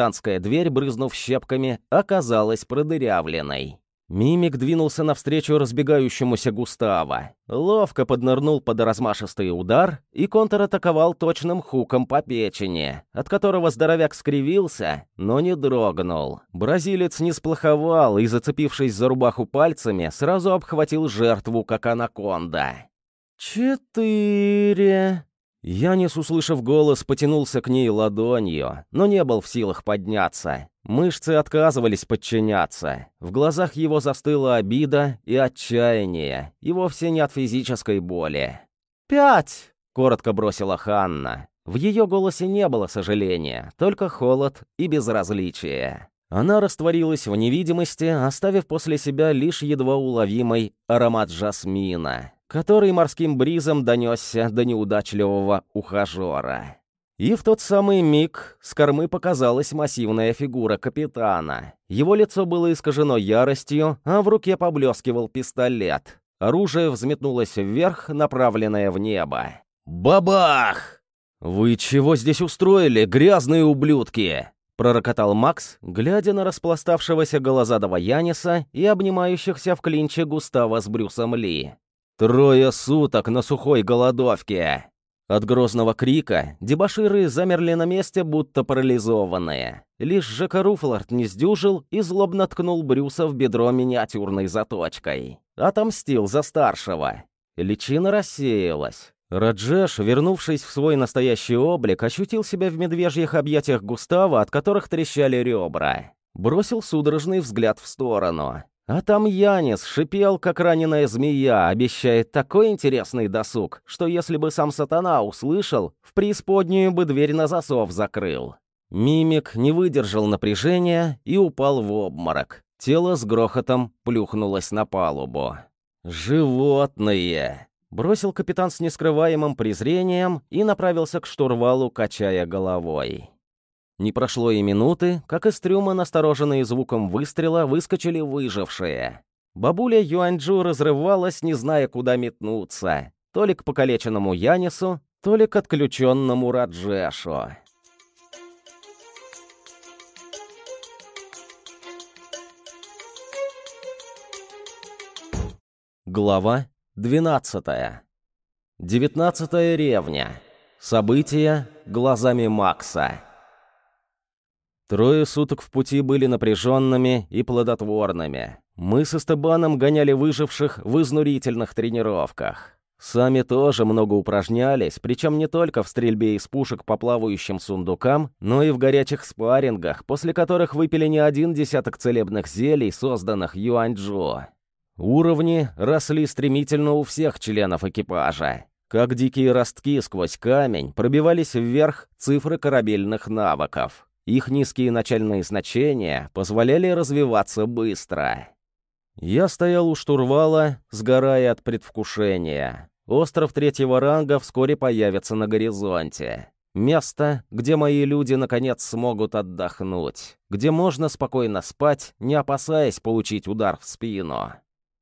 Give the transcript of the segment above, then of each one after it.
капитанская дверь, брызнув щепками, оказалась продырявленной. Мимик двинулся навстречу разбегающемуся Густава. Ловко поднырнул под размашистый удар и контратаковал точным хуком по печени, от которого здоровяк скривился, но не дрогнул. Бразилец не сплоховал и, зацепившись за рубаху пальцами, сразу обхватил жертву, как анаконда. «Четыре...» Янис, услышав голос, потянулся к ней ладонью, но не был в силах подняться. Мышцы отказывались подчиняться. В глазах его застыла обида и отчаяние, и вовсе не от физической боли. «Пять!» — коротко бросила Ханна. В ее голосе не было сожаления, только холод и безразличие. Она растворилась в невидимости, оставив после себя лишь едва уловимый аромат жасмина, который морским бризом донесся до неудачливого ухажера. И в тот самый миг с кормы показалась массивная фигура капитана. Его лицо было искажено яростью, а в руке поблескивал пистолет. Оружие взметнулось вверх, направленное в небо. «Бабах!» «Вы чего здесь устроили, грязные ублюдки?» пророкотал Макс, глядя на распластавшегося голозадого Яниса и обнимающихся в клинче Густава с Брюсом Ли. «Трое суток на сухой голодовке!» От грозного крика дебоширы замерли на месте, будто парализованные. Лишь Жека Руфлард не сдюжил и злобно ткнул Брюса в бедро миниатюрной заточкой. Отомстил за старшего. Личина рассеялась. Раджеш, вернувшись в свой настоящий облик, ощутил себя в медвежьих объятиях Густава, от которых трещали ребра. Бросил судорожный взгляд в сторону. А там Янис шипел, как раненая змея, обещает такой интересный досуг, что если бы сам сатана услышал, в преисподнюю бы дверь на засов закрыл. Мимик не выдержал напряжения и упал в обморок. Тело с грохотом плюхнулось на палубу. «Животные!» Бросил капитан с нескрываемым презрением и направился к штурвалу, качая головой. Не прошло и минуты, как из трюма, настороженные звуком выстрела, выскочили выжившие. Бабуля Юаньчжу разрывалась, не зная, куда метнуться. То ли к покалеченному Янису, то ли к отключенному Раджешу. Глава 12. 19 ревня. События глазами Макса. Трое суток в пути были напряженными и плодотворными. Мы с Эстебаном гоняли выживших в изнурительных тренировках. Сами тоже много упражнялись, причем не только в стрельбе из пушек по плавающим сундукам, но и в горячих спаррингах, после которых выпили не один десяток целебных зелий, созданных Юаньчжо. Уровни росли стремительно у всех членов экипажа. Как дикие ростки сквозь камень пробивались вверх цифры корабельных навыков. Их низкие начальные значения позволяли развиваться быстро. Я стоял у штурвала, сгорая от предвкушения. Остров третьего ранга вскоре появится на горизонте. Место, где мои люди наконец смогут отдохнуть, где можно спокойно спать, не опасаясь получить удар в спину.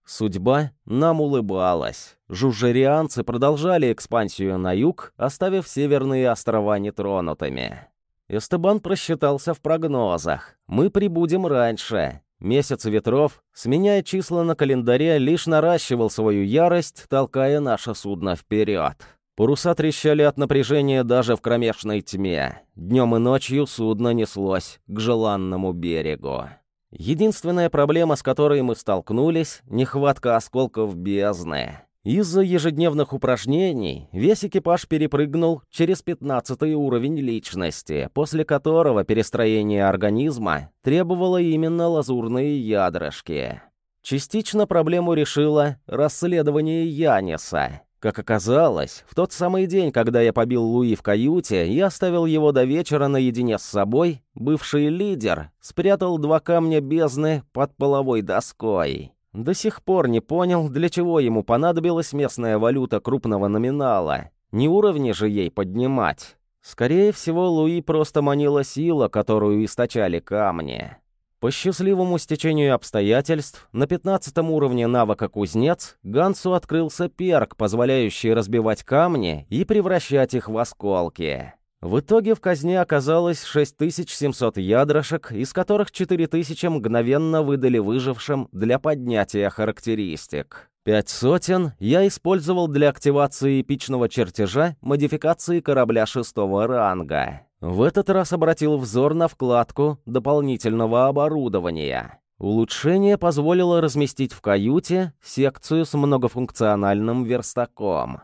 Судьба нам улыбалась. Жужжерианцы продолжали экспансию на юг, оставив северные острова нетронутыми. Эстебан просчитался в прогнозах. Мы прибудем раньше. Месяц ветров, сменяя числа на календаре, лишь наращивал свою ярость, толкая наше судно вперед. Паруса трещали от напряжения даже в кромешной тьме. Днем и ночью судно неслось к желанному берегу. Единственная проблема, с которой мы столкнулись — нехватка осколков бездны. Из-за ежедневных упражнений весь экипаж перепрыгнул через 15 уровень личности, после которого перестроение организма требовало именно лазурные ядрышки. Частично проблему решило расследование Яниса. Как оказалось, в тот самый день, когда я побил Луи в каюте и оставил его до вечера наедине с собой, бывший лидер спрятал два камня бездны под половой доской. До сих пор не понял, для чего ему понадобилась местная валюта крупного номинала. Не уровни же ей поднимать. Скорее всего, Луи просто манила сила, которую источали камни. По счастливому стечению обстоятельств, на 15 уровне навыка «Кузнец» Гансу открылся перк, позволяющий разбивать камни и превращать их в осколки. В итоге в казне оказалось 6700 ядрошек, из которых 4000 мгновенно выдали выжившим для поднятия характеристик. Пять сотен я использовал для активации эпичного чертежа модификации корабля шестого ранга. В этот раз обратил взор на вкладку дополнительного оборудования. Улучшение позволило разместить в каюте секцию с многофункциональным верстаком.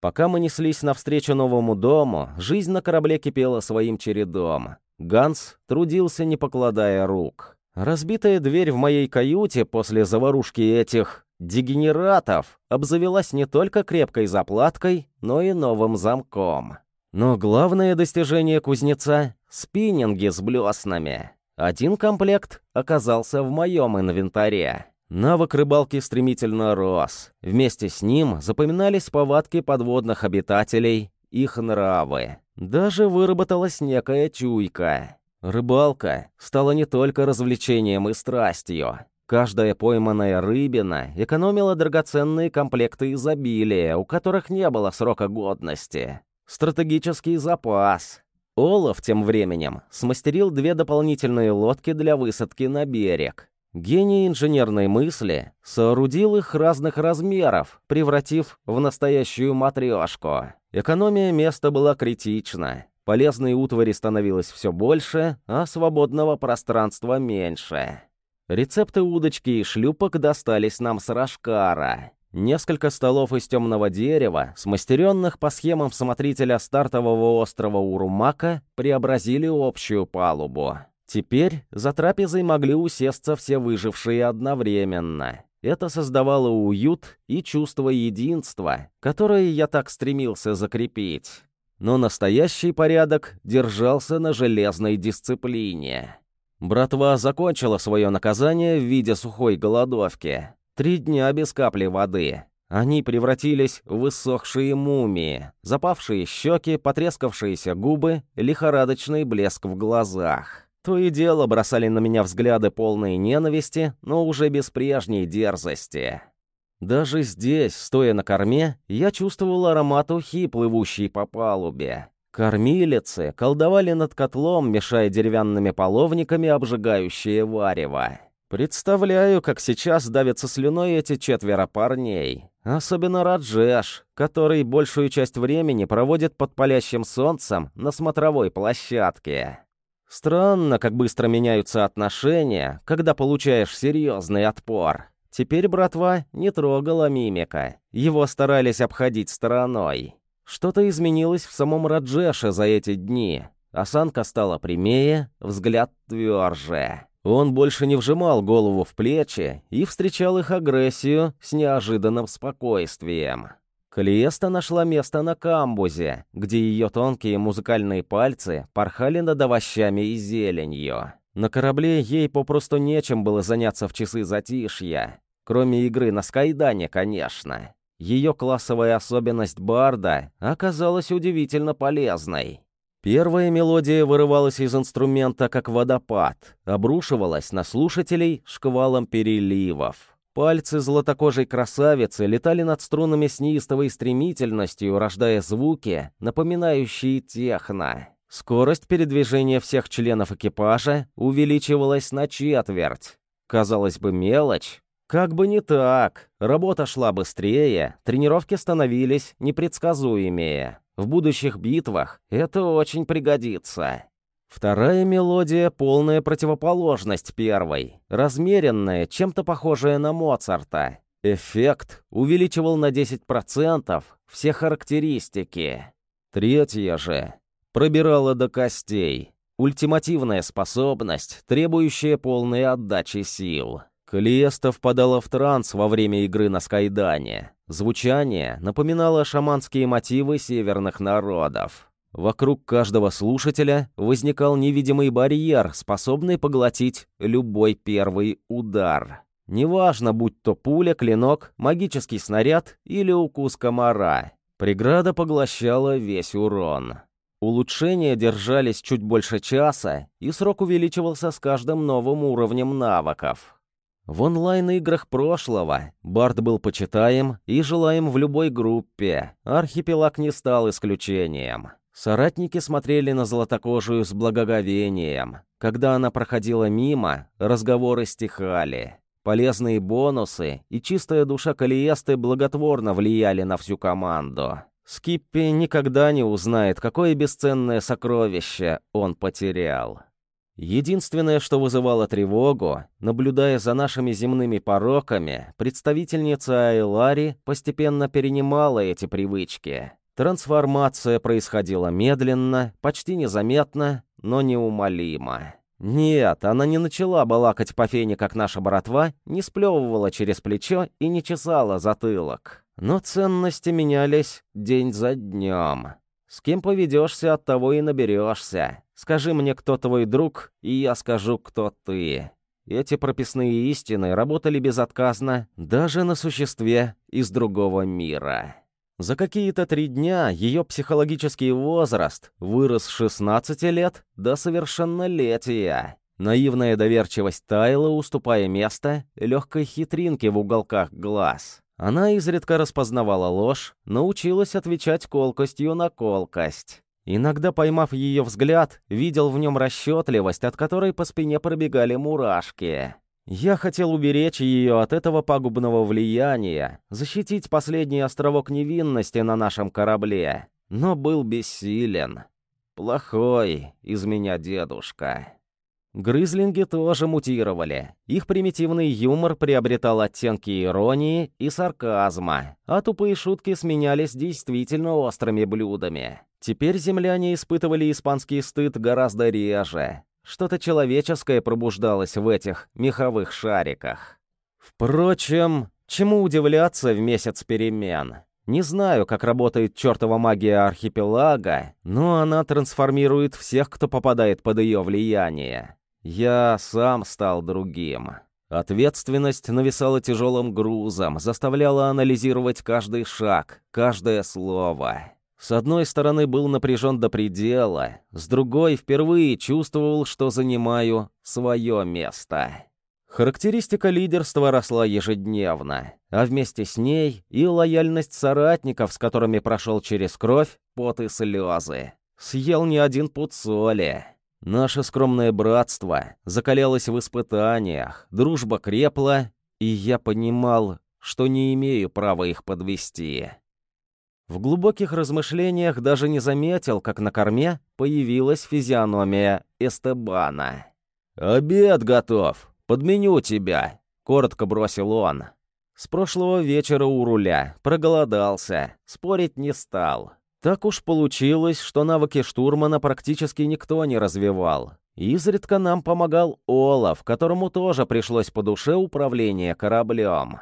Пока мы неслись навстречу новому дому, жизнь на корабле кипела своим чередом. Ганс трудился, не покладая рук. Разбитая дверь в моей каюте после заварушки этих дегенератов обзавелась не только крепкой заплаткой, но и новым замком. Но главное достижение кузнеца — спиннинги с блеснами. Один комплект оказался в моем инвентаре. Навык рыбалки стремительно рос. Вместе с ним запоминались повадки подводных обитателей, их нравы. Даже выработалась некая чуйка. Рыбалка стала не только развлечением и страстью. Каждая пойманная рыбина экономила драгоценные комплекты изобилия, у которых не было срока годности. Стратегический запас. Олаф тем временем смастерил две дополнительные лодки для высадки на берег. Гений инженерной мысли соорудил их разных размеров, превратив в настоящую матрешку. Экономия места была критична. Полезной утвари становилось все больше, а свободного пространства меньше. Рецепты удочки и шлюпок достались нам с Рашкара. Несколько столов из темного дерева, смастеренных по схемам смотрителя стартового острова Урумака, преобразили общую палубу. Теперь за трапезой могли усесться все выжившие одновременно. Это создавало уют и чувство единства, которое я так стремился закрепить. Но настоящий порядок держался на железной дисциплине. Братва закончила свое наказание в виде сухой голодовки. Три дня без капли воды. Они превратились в высохшие мумии, запавшие щеки, потрескавшиеся губы, лихорадочный блеск в глазах. То и дело бросали на меня взгляды полные ненависти, но уже без прежней дерзости. Даже здесь, стоя на корме, я чувствовал аромат ухи, плывущей по палубе. Кормилицы колдовали над котлом, мешая деревянными половниками обжигающее варево. Представляю, как сейчас давятся слюной эти четверо парней. Особенно Раджеш, который большую часть времени проводит под палящим солнцем на смотровой площадке. Странно, как быстро меняются отношения, когда получаешь серьезный отпор. Теперь братва не трогала мимика. Его старались обходить стороной. Что-то изменилось в самом Раджеше за эти дни. Осанка стала прямее, взгляд тверже. Он больше не вжимал голову в плечи и встречал их агрессию с неожиданным спокойствием. Калиеста нашла место на камбузе, где ее тонкие музыкальные пальцы порхали над овощами и зеленью. На корабле ей попросту нечем было заняться в часы затишья, кроме игры на Скайдане, конечно. Ее классовая особенность барда оказалась удивительно полезной. Первая мелодия вырывалась из инструмента как водопад, обрушивалась на слушателей шквалом переливов. Пальцы золотокожей красавицы летали над струнами с неистовой стремительностью, рождая звуки, напоминающие техно. Скорость передвижения всех членов экипажа увеличивалась на четверть. Казалось бы, мелочь. Как бы не так. Работа шла быстрее, тренировки становились непредсказуемее. В будущих битвах это очень пригодится. Вторая мелодия — полная противоположность первой, размеренная, чем-то похожая на Моцарта. Эффект увеличивал на 10% все характеристики. Третья же пробирала до костей. Ультимативная способность, требующая полной отдачи сил. Калиеста впадала в транс во время игры на Скайдане. Звучание напоминало шаманские мотивы северных народов. Вокруг каждого слушателя возникал невидимый барьер, способный поглотить любой первый удар. Неважно, будь то пуля, клинок, магический снаряд или укус комара. Преграда поглощала весь урон. Улучшения держались чуть больше часа, и срок увеличивался с каждым новым уровнем навыков. В онлайн-играх прошлого Барт был почитаем и желаем в любой группе. Архипелаг не стал исключением. Соратники смотрели на золотокожую с благоговением. Когда она проходила мимо, разговоры стихали. Полезные бонусы и чистая душа Калиесты благотворно влияли на всю команду. Скиппи никогда не узнает, какое бесценное сокровище он потерял. Единственное, что вызывало тревогу, наблюдая за нашими земными пороками, представительница Айлари постепенно перенимала эти привычки. Трансформация происходила медленно, почти незаметно, но неумолимо. Нет, она не начала балакать по фене, как наша братва, не сплевывала через плечо и не чесала затылок. Но ценности менялись день за днем. С кем поведешься, от того и наберешься. Скажи мне, кто твой друг, и я скажу, кто ты. Эти прописные истины работали безотказно даже на существе из другого мира. За какие-то три дня ее психологический возраст вырос с 16 лет до совершеннолетия. Наивная доверчивость таяла, уступая место легкой хитринке в уголках глаз. Она изредка распознавала ложь, научилась отвечать колкостью на колкость. Иногда, поймав ее взгляд, видел в нем расчетливость, от которой по спине пробегали мурашки. Я хотел уберечь ее от этого пагубного влияния, защитить последний островок невинности на нашем корабле, но был бессилен. Плохой из меня дедушка. Грызлинги тоже мутировали. Их примитивный юмор приобретал оттенки иронии и сарказма, а тупые шутки сменялись действительно острыми блюдами. Теперь земляне испытывали испанский стыд гораздо реже, что-то человеческое пробуждалось в этих меховых шариках. Впрочем, чему удивляться в месяц перемен? Не знаю, как работает чертова магия архипелага, но она трансформирует всех, кто попадает под ее влияние. Я сам стал другим. Ответственность нависала тяжелым грузом, заставляла анализировать каждый шаг, каждое слово. С одной стороны, был напряжен до предела, с другой, впервые чувствовал, что занимаю свое место. Характеристика лидерства росла ежедневно, а вместе с ней и лояльность соратников, с которыми прошел через кровь, пот и слезы. Съел не один пуд соли. Наше скромное братство закалялось в испытаниях, дружба крепла, и я понимал, что не имею права их подвести. В глубоких размышлениях даже не заметил, как на корме появилась физиономия Эстебана. «Обед готов! Подменю тебя!» — коротко бросил он. С прошлого вечера у руля, проголодался, спорить не стал. Так уж получилось, что навыки штурмана практически никто не развивал. Изредка нам помогал Олаф, которому тоже пришлось по душе управление кораблем.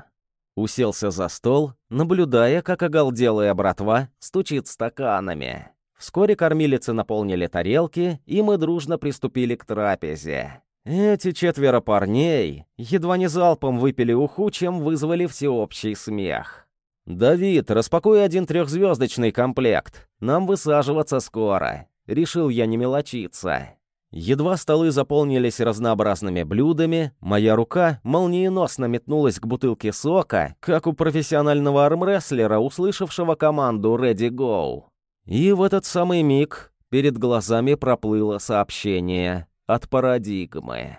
Уселся за стол, наблюдая, как оголделая братва стучит стаканами. Вскоре кормилицы наполнили тарелки, и мы дружно приступили к трапезе. Эти четверо парней едва не залпом выпили уху, чем вызвали всеобщий смех. «Давид, распакуй один трехзвездочный комплект. Нам высаживаться скоро». Решил я не мелочиться. Едва столы заполнились разнообразными блюдами, моя рука молниеносно метнулась к бутылке сока, как у профессионального армрестлера, услышавшего команду «Ready Go». И в этот самый миг перед глазами проплыло сообщение от парадигмы.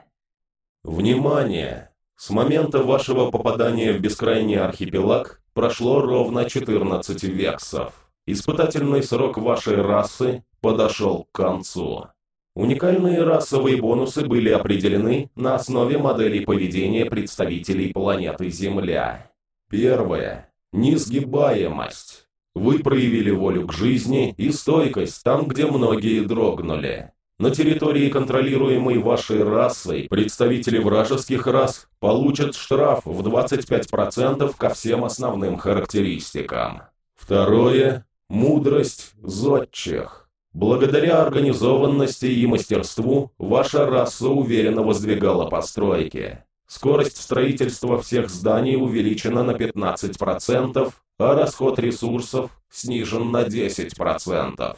«Внимание! С момента вашего попадания в бескрайний архипелаг прошло ровно 14 вексов. Испытательный срок вашей расы подошел к концу». Уникальные расовые бонусы были определены на основе моделей поведения представителей планеты Земля. Первое. Несгибаемость. Вы проявили волю к жизни и стойкость там, где многие дрогнули. На территории, контролируемой вашей расой, представители вражеских рас получат штраф в 25% ко всем основным характеристикам. Второе. Мудрость зодчих. Благодаря организованности и мастерству ваша раса уверенно воздвигала постройки. Скорость строительства всех зданий увеличена на 15%, а расход ресурсов снижен на 10%.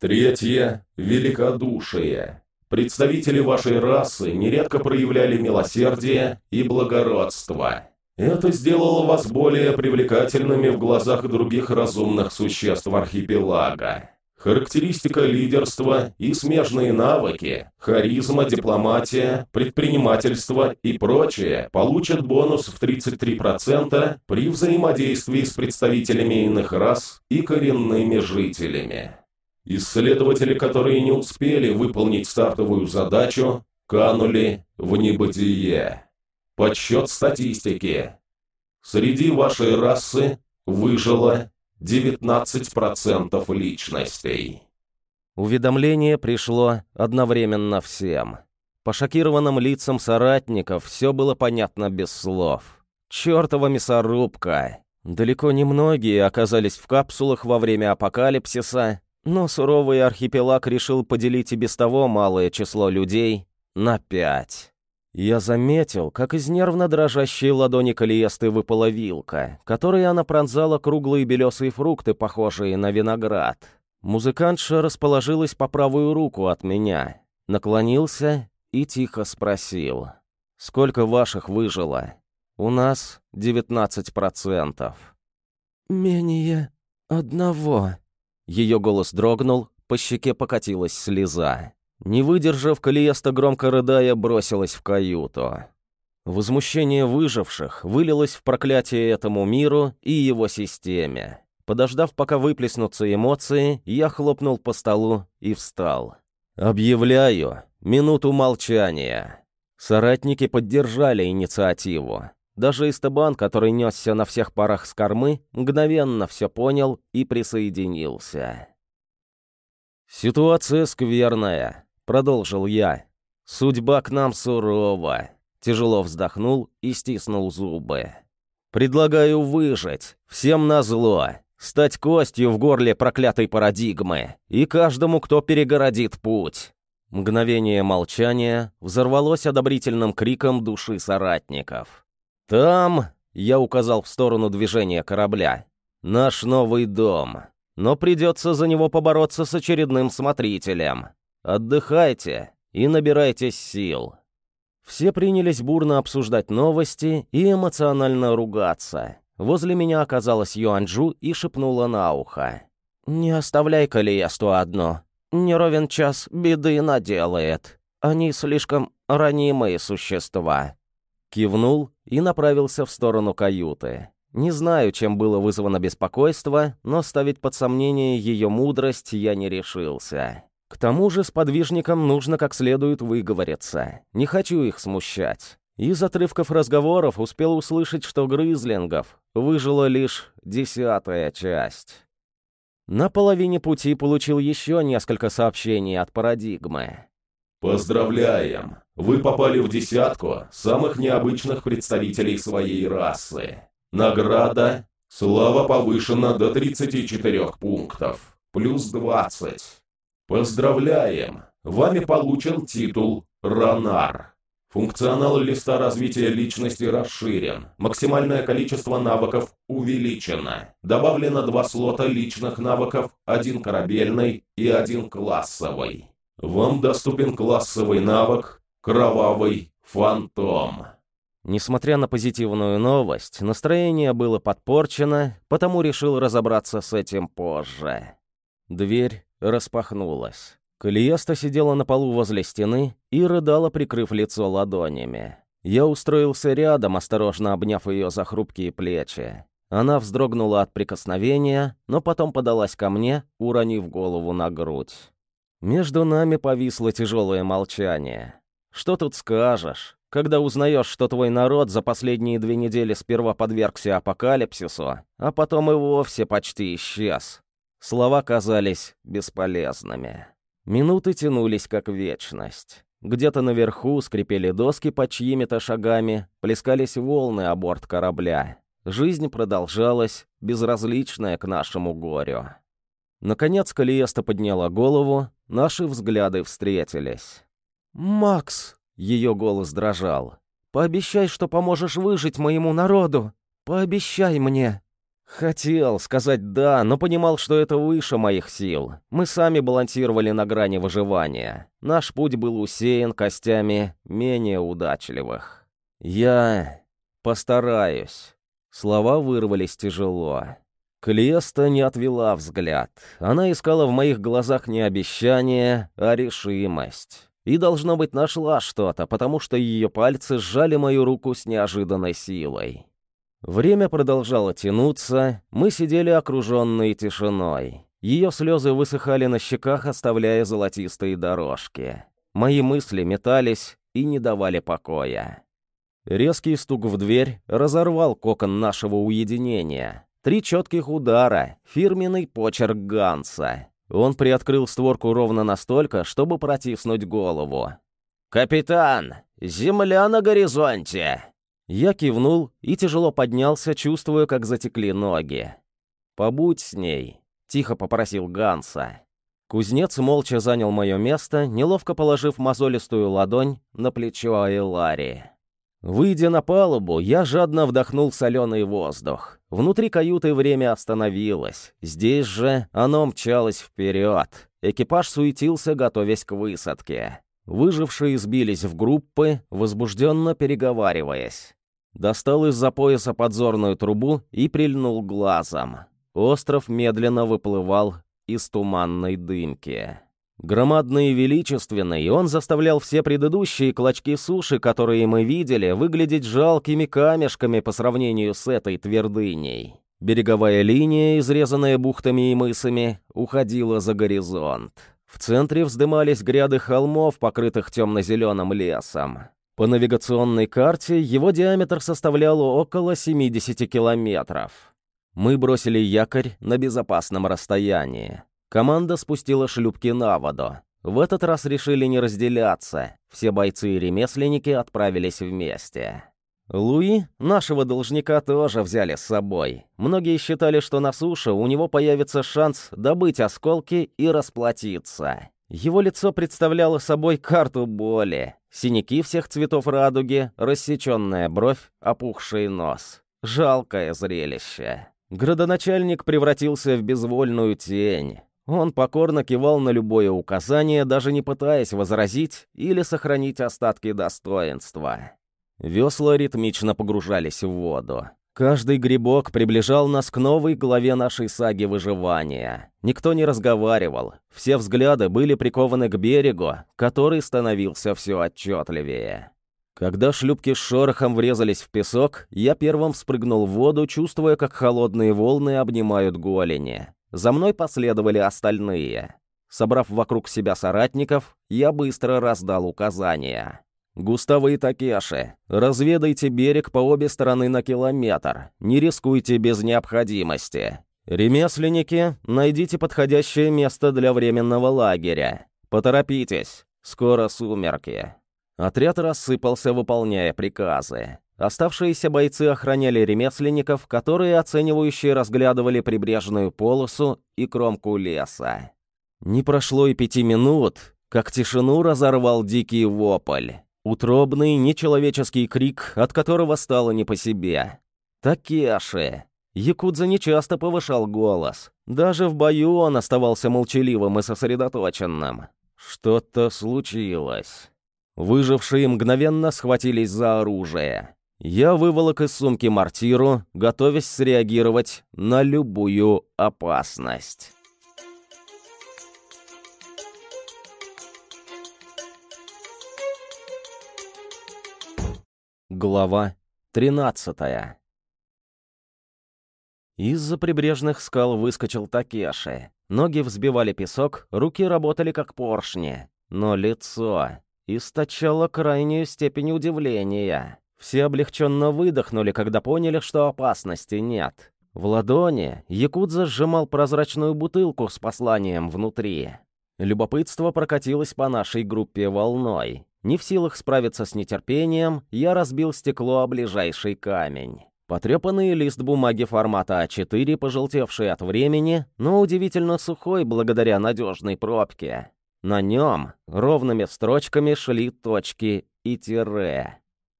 Третье – великодушие. Представители вашей расы нередко проявляли милосердие и благородство. Это сделало вас более привлекательными в глазах других разумных существ архипелага. Характеристика лидерства и смежные навыки, харизма, дипломатия, предпринимательство и прочее получат бонус в 33% при взаимодействии с представителями иных рас и коренными жителями. Исследователи, которые не успели выполнить стартовую задачу, канули в небытие. Подсчет статистики. Среди вашей расы выжило 19% личностей. Уведомление пришло одновременно всем. По шокированным лицам соратников все было понятно без слов. Чёртова мясорубка! Далеко не многие оказались в капсулах во время апокалипсиса, но суровый архипелаг решил поделить и без того малое число людей на пять. Я заметил, как из нервно дрожащей ладони Калиесты выпала вилка, которой она пронзала круглые белесые фрукты, похожие на виноград. Музыкантша расположилась по правую руку от меня, наклонился и тихо спросил. «Сколько ваших выжило?» «У нас 19%. «Менее одного». Ее голос дрогнул, по щеке покатилась слеза. Не выдержав, Калиеста, громко рыдая, бросилась в каюту. Возмущение выживших вылилось в проклятие этому миру и его системе. Подождав, пока выплеснутся эмоции, я хлопнул по столу и встал. «Объявляю минуту молчания». Соратники поддержали инициативу. Даже Истебан, который несся на всех парах с кормы, мгновенно все понял и присоединился. «Ситуация скверная. Продолжил я. «Судьба к нам сурова». Тяжело вздохнул и стиснул зубы. «Предлагаю выжить. Всем назло. Стать костью в горле проклятой парадигмы. И каждому, кто перегородит путь». Мгновение молчания взорвалось одобрительным криком души соратников. «Там...» — я указал в сторону движения корабля. «Наш новый дом. Но придется за него побороться с очередным смотрителем. Отдыхайте и набирайтесь сил». Все принялись бурно обсуждать новости и эмоционально ругаться. Возле меня оказалась Юанджу и шепнула на ухо. «Не оставляй Калиесту одно. Не ровен час беды наделает. Они слишком ранимые существа». Кивнул и направился в сторону каюты. Не знаю, чем было вызвано беспокойство, но ставить под сомнение ее мудрость я не решился. К тому же с подвижником нужно как следует выговориться. Не хочу их смущать. Из отрывков разговоров успел услышать, что грызлингов выжила лишь десятая часть. На половине пути получил еще несколько сообщений от парадигмы. «Поздравляем! Вы попали в десятку самых необычных представителей своей расы. Награда «Слава» повышена до 34 пунктов, плюс 20. Поздравляем! Вами получен титул «Ранар». Функционал листа развития личности расширен. Максимальное количество навыков увеличено. Добавлено два слота личных навыков, один корабельный и один классовый. Вам доступен классовый навык «Кровавый фантом». Несмотря на позитивную новость, настроение было подпорчено, потому решил разобраться с этим позже. Дверь распахнулась. Калиеста сидела на полу возле стены и рыдала, прикрыв лицо ладонями. Я устроился рядом, осторожно обняв ее за хрупкие плечи. Она вздрогнула от прикосновения, но потом подалась ко мне, уронив голову на грудь. Между нами повисло тяжелое молчание. Что тут скажешь, когда узнаешь, что твой народ за последние две недели сперва подвергся апокалипсису, а потом и вовсе почти исчез, Слова казались бесполезными. Минуты тянулись как вечность. Где-то наверху скрипели доски под чьими-то шагами, плескались волны о борт корабля. Жизнь продолжалась, безразличная к нашему горю. Наконец Калиеста подняла голову, наши взгляды встретились. «Макс!» — ее голос дрожал. «Пообещай, что поможешь выжить моему народу! Пообещай мне!» Хотел сказать «да», но понимал, что это выше моих сил. Мы сами балансировали на грани выживания. Наш путь был усеян костями менее удачливых. «Я постараюсь». Слова вырвались тяжело. Клеста не отвела взгляд. Она искала в моих глазах не обещание, а решимость. И, должно быть, нашла что-то, потому что ее пальцы сжали мою руку с неожиданной силой. Время продолжало тянуться, мы сидели окруженные тишиной. Ее слезы высыхали на щеках, оставляя золотистые дорожки. Мои мысли метались и не давали покоя. Резкий стук в дверь разорвал кокон нашего уединения. Три четких удара, фирменный почерк Ганса. Он приоткрыл створку ровно настолько, чтобы протиснуть голову. «Капитан, земля на горизонте!» Я кивнул и тяжело поднялся, чувствуя, как затекли ноги. «Побудь с ней», — тихо попросил Ганса. Кузнец молча занял мое место, неловко положив мозолистую ладонь на плечо Айлари. Выйдя на палубу, я жадно вдохнул соленый воздух. Внутри каюты время остановилось. Здесь же оно мчалось вперед. Экипаж суетился, готовясь к высадке. Выжившие сбились в группы, возбужденно переговариваясь. Достал из-за пояса подзорную трубу и прильнул глазом. Остров медленно выплывал из туманной дымки. Громадный и величественный, он заставлял все предыдущие клочки суши, которые мы видели, выглядеть жалкими камешками по сравнению с этой твердыней. Береговая линия, изрезанная бухтами и мысами, уходила за горизонт. В центре вздымались гряды холмов, покрытых темно-зеленым лесом. По навигационной карте его диаметр составлял около 70 километров. Мы бросили якорь на безопасном расстоянии. Команда спустила шлюпки на воду. В этот раз решили не разделяться. Все бойцы и ремесленники отправились вместе. Луи, нашего должника, тоже взяли с собой. Многие считали, что на суше у него появится шанс добыть осколки и расплатиться. Его лицо представляло собой карту боли. Синяки всех цветов радуги, рассеченная бровь, опухший нос. Жалкое зрелище. Градоначальник превратился в безвольную тень. Он покорно кивал на любое указание, даже не пытаясь возразить или сохранить остатки достоинства. Весла ритмично погружались в воду. Каждый грибок приближал нас к новой главе нашей саги выживания. Никто не разговаривал. Все взгляды были прикованы к берегу, который становился все отчетливее. Когда шлюпки с шорохом врезались в песок, я первым спрыгнул в воду, чувствуя, как холодные волны обнимают голени. За мной последовали остальные. Собрав вокруг себя соратников, я быстро раздал указания. «Густаво и Такеши, разведайте берег по обе стороны на километр. Не рискуйте без необходимости. Ремесленники, найдите подходящее место для временного лагеря. Поторопитесь, скоро сумерки». Отряд рассыпался, выполняя приказы. Оставшиеся бойцы охраняли ремесленников, которые оценивающие разглядывали прибрежную полосу и кромку леса. Не прошло и пяти минут, как тишину разорвал дикий вопль. Утробный, нечеловеческий крик, от которого стало не по себе. «Такеши!» Якудза нечасто повышал голос. Даже в бою он оставался молчаливым и сосредоточенным. Что-то случилось. Выжившие мгновенно схватились за оружие. Я выволок из сумки мортиру, готовясь среагировать на любую опасность. Глава 13 Из-за прибрежных скал выскочил Такеши. Ноги взбивали песок, руки работали как поршни. Но лицо источало крайнюю степень удивления. Все облегченно выдохнули, когда поняли, что опасности нет. В ладони Якудза сжимал прозрачную бутылку с посланием внутри. Любопытство прокатилось по нашей группе волной. Не в силах справиться с нетерпением, я разбил стекло о ближайший камень. Потрепанный лист бумаги формата А4, пожелтевший от времени, но удивительно сухой благодаря надежной пробке. На нем ровными строчками шли точки и тире.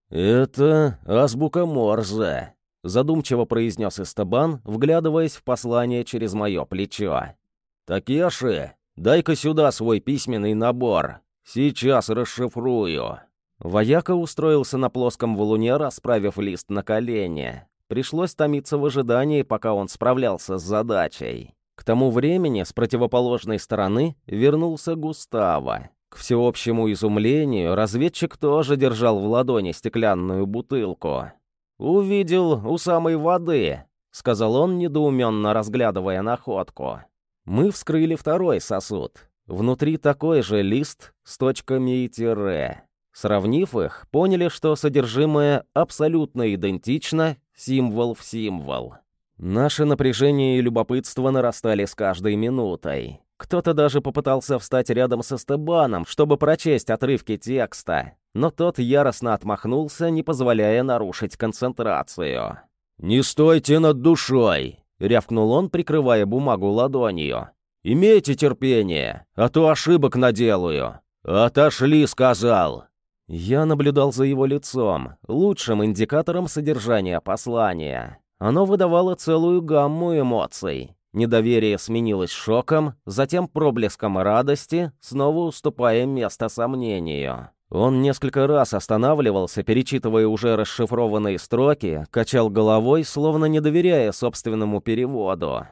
«Это азбука Морзе», — задумчиво произнес Истабан, вглядываясь в послание через мое плечо. «Такеши, дай-ка сюда свой письменный набор. Сейчас расшифрую». Вояка устроился на плоском валуне, расправив лист на колени. Пришлось томиться в ожидании, пока он справлялся с задачей. К тому времени с противоположной стороны вернулся Густаво. К всеобщему изумлению разведчик тоже держал в ладони стеклянную бутылку. «Увидел у самой воды», — сказал он, недоуменно разглядывая находку. Мы вскрыли второй сосуд. Внутри такой же лист с точками и тире. Сравнив их, поняли, что содержимое абсолютно идентично, символ в символ. Наше напряжение и любопытство нарастали с каждой минутой. Кто-то даже попытался встать рядом со Стебаном, чтобы прочесть отрывки текста, но тот яростно отмахнулся, не позволяя нарушить концентрацию. «Не стойте над душой!» — рявкнул он, прикрывая бумагу ладонью. «Имейте терпение, а то ошибок наделаю!» «Отошли!» — сказал. Я наблюдал за его лицом, лучшим индикатором содержания послания. Оно выдавало целую гамму эмоций. Недоверие сменилось шоком, затем проблеском радости, снова уступая место сомнению. Он несколько раз останавливался, перечитывая уже расшифрованные строки, качал головой, словно не доверяя собственному переводу.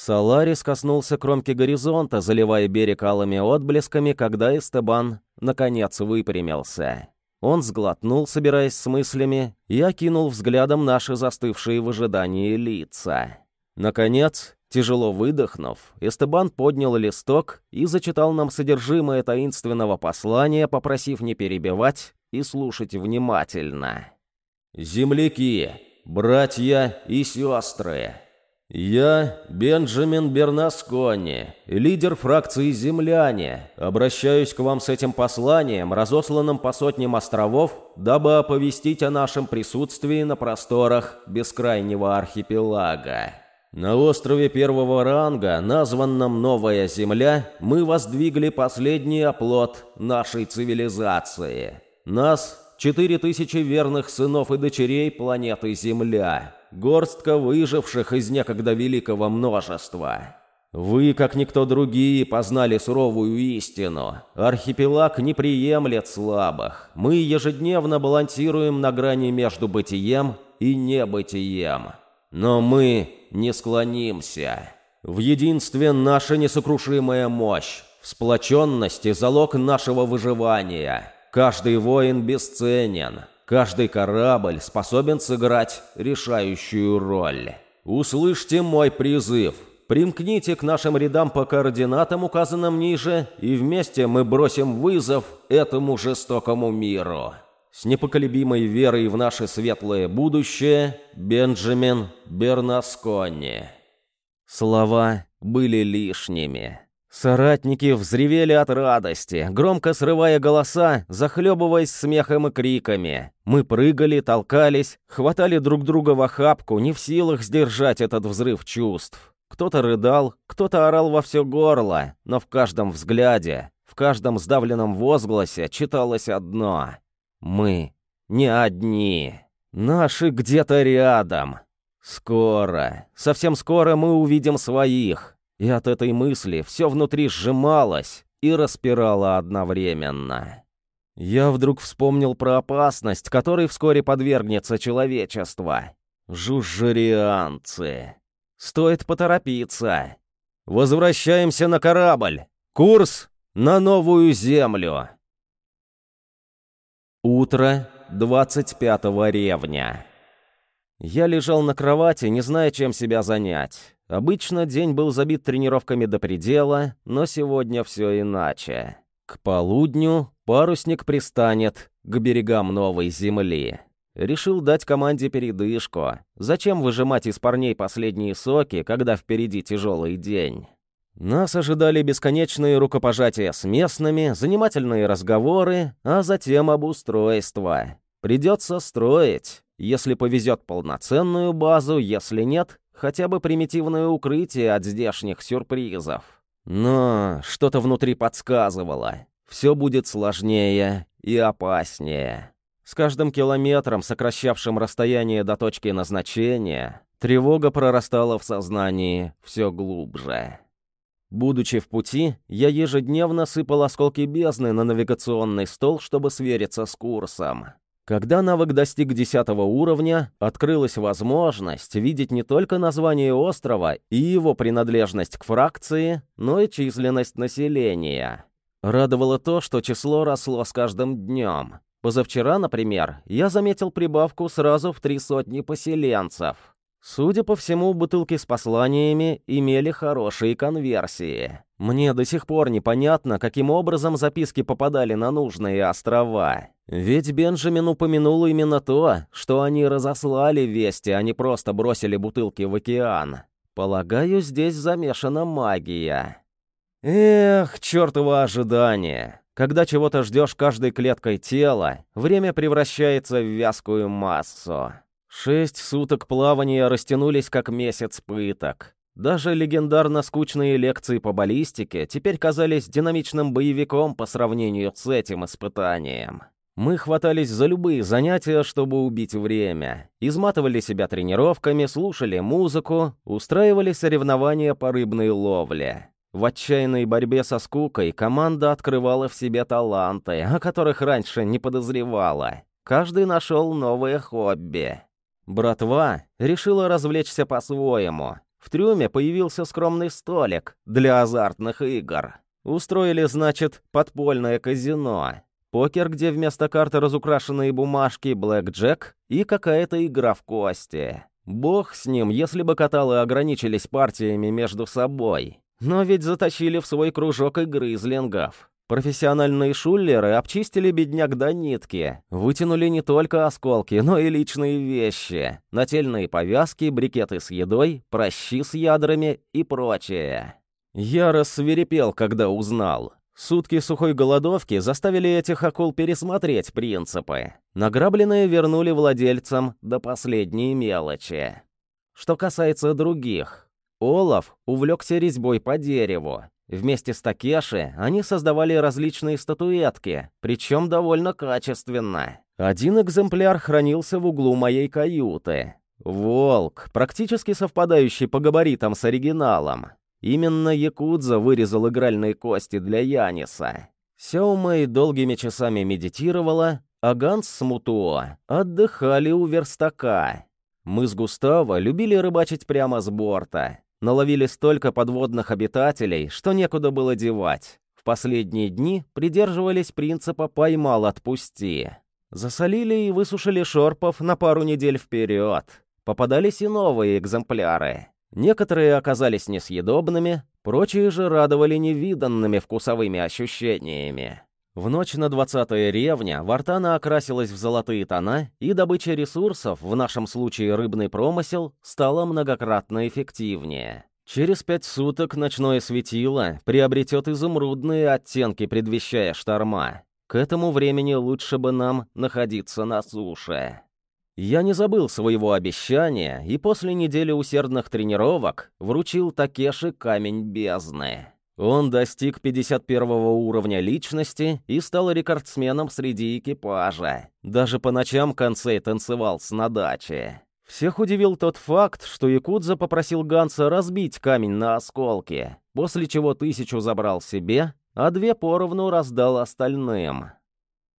Саларис коснулся кромки горизонта, заливая берег алыми отблесками, когда Эстебан, наконец, выпрямился. Он сглотнул, собираясь с мыслями, и окинул взглядом наши застывшие в ожидании лица. Наконец, тяжело выдохнув, Эстебан поднял листок и зачитал нам содержимое таинственного послания, попросив не перебивать и слушать внимательно. «Земляки, братья и сестры!» «Я, Бенджамин Бернаскони, лидер фракции «Земляне», обращаюсь к вам с этим посланием, разосланным по сотням островов, дабы оповестить о нашем присутствии на просторах бескрайнего архипелага. На острове первого ранга, названном Новая Земля, мы воздвигли последний оплот нашей цивилизации. Нас – четыре тысячи верных сынов и дочерей планеты Земля» горстка выживших из некогда великого множества. Вы, как никто другие, познали суровую истину. Архипелаг не приемлет слабых. Мы ежедневно балансируем на грани между бытием и небытием. Но мы не склонимся. В единстве наша несокрушимая мощь. В сплоченности залог нашего выживания. Каждый воин бесценен. Каждый корабль способен сыграть решающую роль. Услышьте мой призыв. Примкните к нашим рядам по координатам, указанным ниже, и вместе мы бросим вызов этому жестокому миру. С непоколебимой верой в наше светлое будущее, Бенджамин Бернаскони. Слова были лишними. Соратники взревели от радости, громко срывая голоса, захлебываясь смехом и криками. Мы прыгали, толкались, хватали друг друга в охапку, не в силах сдержать этот взрыв чувств. Кто-то рыдал, кто-то орал во все горло, но в каждом взгляде, в каждом сдавленном возгласе читалось одно. Мы не одни. Наши где-то рядом. Скоро, совсем скоро мы увидим своих. И от этой мысли все внутри сжималось и распирало одновременно. Я вдруг вспомнил про опасность, которой вскоре подвергнется человечество. Жужжерианцы. Стоит поторопиться. Возвращаемся на корабль. Курс на новую землю. Утро 25-го ревня. Я лежал на кровати, не зная, чем себя занять. Обычно день был забит тренировками до предела, но сегодня все иначе. К полудню парусник пристанет к берегам новой земли. Решил дать команде передышку. Зачем выжимать из парней последние соки, когда впереди тяжелый день? Нас ожидали бесконечные рукопожатия с местными, занимательные разговоры, а затем обустройство. Придется строить. Если повезет полноценную базу, если нет, хотя бы примитивное укрытие от здешних сюрпризов. Но что-то внутри подсказывало. Все будет сложнее и опаснее. С каждым километром, сокращавшим расстояние до точки назначения, тревога прорастала в сознании все глубже. Будучи в пути, я ежедневно сыпал осколки бездны на навигационный стол, чтобы свериться с курсом. Когда навык достиг 10 уровня, открылась возможность видеть не только название острова и его принадлежность к фракции, но и численность населения. Радовало то, что число росло с каждым днем. Позавчера, например, я заметил прибавку сразу в три сотни поселенцев. Судя по всему, бутылки с посланиями имели хорошие конверсии. Мне до сих пор непонятно, каким образом записки попадали на нужные острова. Ведь Бенджамин упомянул именно то, что они разослали вести, а не просто бросили бутылки в океан. Полагаю, здесь замешана магия. Эх, чертово ожидание. Когда чего-то ждешь каждой клеткой тела, время превращается в вязкую массу. Шесть суток плавания растянулись как месяц пыток. Даже легендарно скучные лекции по баллистике теперь казались динамичным боевиком по сравнению с этим испытанием. Мы хватались за любые занятия, чтобы убить время. Изматывали себя тренировками, слушали музыку, устраивали соревнования по рыбной ловле. В отчаянной борьбе со скукой команда открывала в себе таланты, о которых раньше не подозревала. Каждый нашел новое хобби. Братва решила развлечься по-своему. В трюме появился скромный столик для азартных игр. Устроили, значит, подпольное казино. Покер, где вместо карты разукрашенные бумажки, блэк-джек и какая-то игра в кости. Бог с ним, если бы каталы ограничились партиями между собой. Но ведь затащили в свой кружок и грызлингов. Профессиональные шуллеры обчистили бедняк до нитки, вытянули не только осколки, но и личные вещи, нательные повязки, брикеты с едой, прощи с ядрами и прочее. Я рассверепел, когда узнал. Сутки сухой голодовки заставили этих акул пересмотреть принципы. Награбленное вернули владельцам до последней мелочи. Что касается других, Олаф увлекся резьбой по дереву, Вместе с Такеши они создавали различные статуэтки, причем довольно качественно. Один экземпляр хранился в углу моей каюты. Волк, практически совпадающий по габаритам с оригиналом. Именно Якудза вырезал игральные кости для Яниса. Сяомэй долгими часами медитировала, а Ганс с Мутуо отдыхали у верстака. Мы с Густаво любили рыбачить прямо с борта. Наловили столько подводных обитателей, что некуда было девать. В последние дни придерживались принципа «поймал, отпусти». Засолили и высушили шорпов на пару недель вперед. Попадались и новые экземпляры. Некоторые оказались несъедобными, прочие же радовали невиданными вкусовыми ощущениями. В ночь на 20 ревня Вартана окрасилась в золотые тона, и добыча ресурсов, в нашем случае рыбный промысел, стала многократно эффективнее. Через пять суток ночное светило приобретет изумрудные оттенки, предвещая шторма. К этому времени лучше бы нам находиться на суше. Я не забыл своего обещания и после недели усердных тренировок вручил Такеши камень бездны. Он достиг 51 уровня личности и стал рекордсменом среди экипажа. Даже по ночам Консей танцевал с надачи. Всех удивил тот факт, что Якудза попросил Ганса разбить камень на осколки, после чего тысячу забрал себе, а две поровну раздал остальным.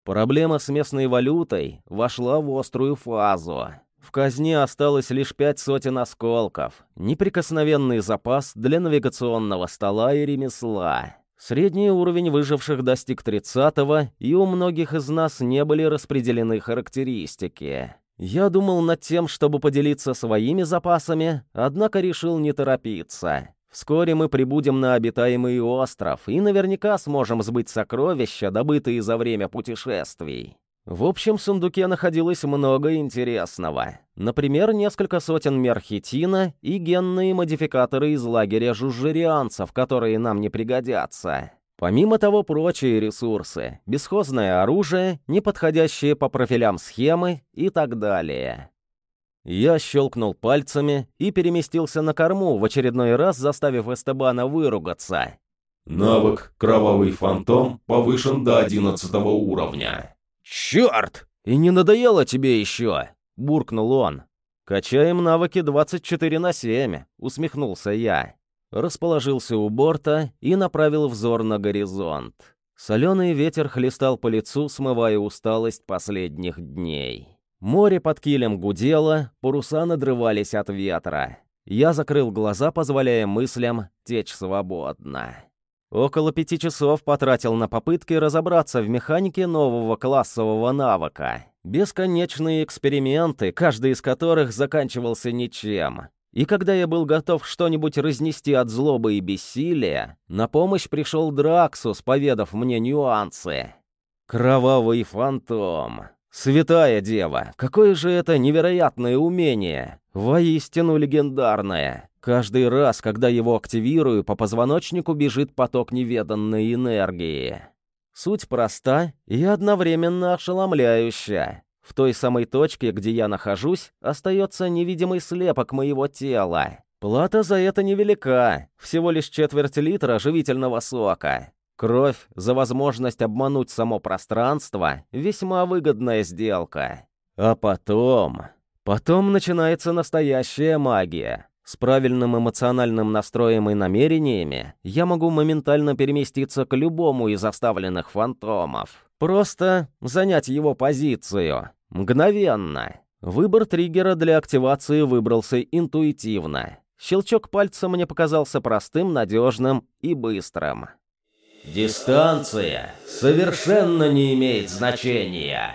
Проблема с местной валютой вошла в острую фазу. В казне осталось лишь пять сотен осколков, неприкосновенный запас для навигационного стола и ремесла. Средний уровень выживших достиг 30-го, и у многих из нас не были распределены характеристики. Я думал над тем, чтобы поделиться своими запасами, однако решил не торопиться. Вскоре мы прибудем на обитаемый остров и наверняка сможем сбыть сокровища, добытые за время путешествий. В общем сундуке находилось много интересного. Например, несколько сотен мерхитина и генные модификаторы из лагеря жужжерианцев, которые нам не пригодятся. Помимо того, прочие ресурсы, бесхозное оружие, неподходящие по профилям схемы и так далее. Я щелкнул пальцами и переместился на корму, в очередной раз заставив Эстебана выругаться. Навык «Кровавый фантом» повышен до 11 уровня. «Черт! И не надоело тебе еще?» — буркнул он. «Качаем навыки 24 на 7», — усмехнулся я. Расположился у борта и направил взор на горизонт. Соленый ветер хлестал по лицу, смывая усталость последних дней. Море под килем гудело, паруса надрывались от ветра. Я закрыл глаза, позволяя мыслям течь свободно. Около пяти часов потратил на попытки разобраться в механике нового классового навыка. Бесконечные эксперименты, каждый из которых заканчивался ничем. И когда я был готов что-нибудь разнести от злобы и бессилия, на помощь пришел Драксус, поведав мне нюансы. Кровавый фантом. Святая дева, какое же это невероятное умение! Воистину легендарное. Каждый раз, когда его активирую, по позвоночнику бежит поток неведанной энергии. Суть проста и одновременно ошеломляющая. В той самой точке, где я нахожусь, остается невидимый слепок моего тела. Плата за это невелика, всего лишь четверть литра живительного сока. Кровь за возможность обмануть само пространство – весьма выгодная сделка. А потом... Потом начинается настоящая магия. С правильным эмоциональным настроем и намерениями я могу моментально переместиться к любому из оставленных фантомов. Просто занять его позицию. Мгновенно. Выбор триггера для активации выбрался интуитивно. Щелчок пальца мне показался простым, надежным и быстрым. «Дистанция совершенно не имеет значения!»